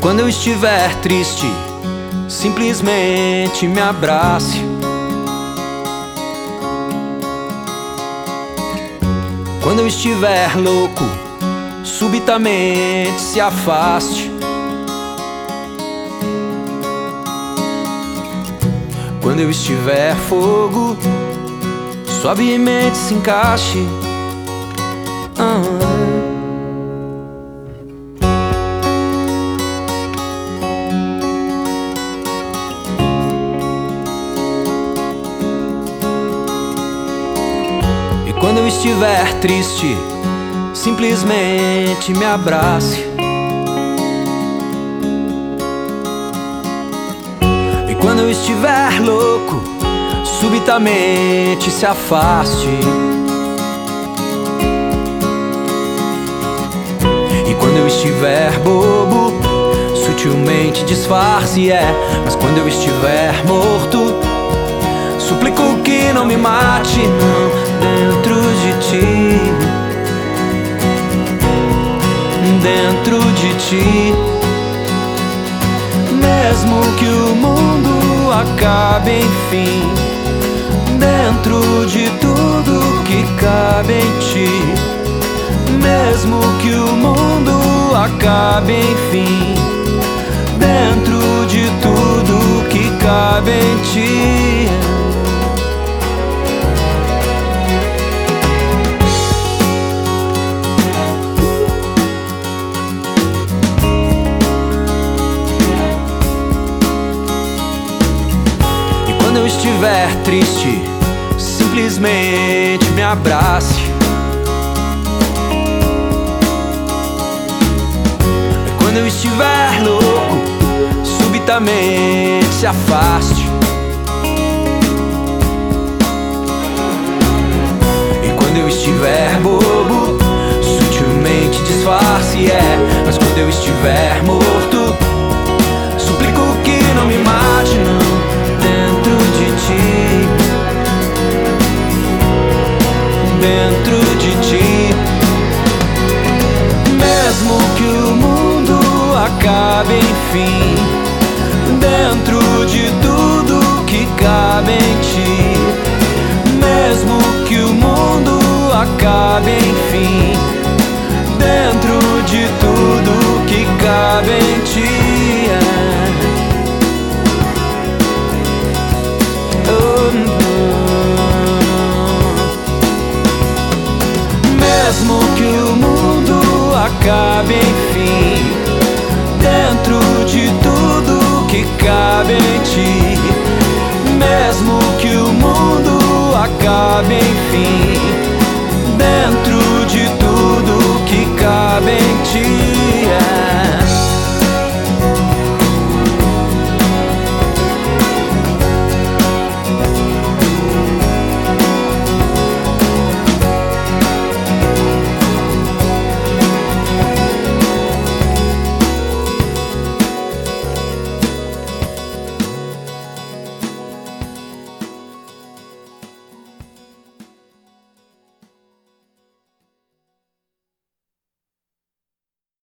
quando eu estiver triste, simplesmente me abrace. Quando eu estiver louco, subitamente se afaste. Quando eu estiver fogo, suavemente se encaixe. Ah. Quando eu estiver triste, simplesmente me abrace. E quando eu estiver louco, subitamente se afaste. E quando eu estiver bobo, sutilmente disfarce, é. Mas quando eu estiver morto, suplico que não me mate, não ti, dentro de ti. Mesmo que o mundo acabe, enfim, dentro de tudo que cabe em ti. Mesmo que o mundo acabe, enfim, dentro de tudo que cabe em ti. Eu estiver triste, simplesmente me abrace. Quando eu estiver louco, subitamente se afaste. E quando eu estiver bobo, sutilmente disfarce. É, mas quando eu estiver morto, suplico que não me mate, não. Mesmo que o mundo acabe, enfim, dentro de tudo que cabe em ti. Mesmo que o mundo acabe, enfim, acabe, enfim,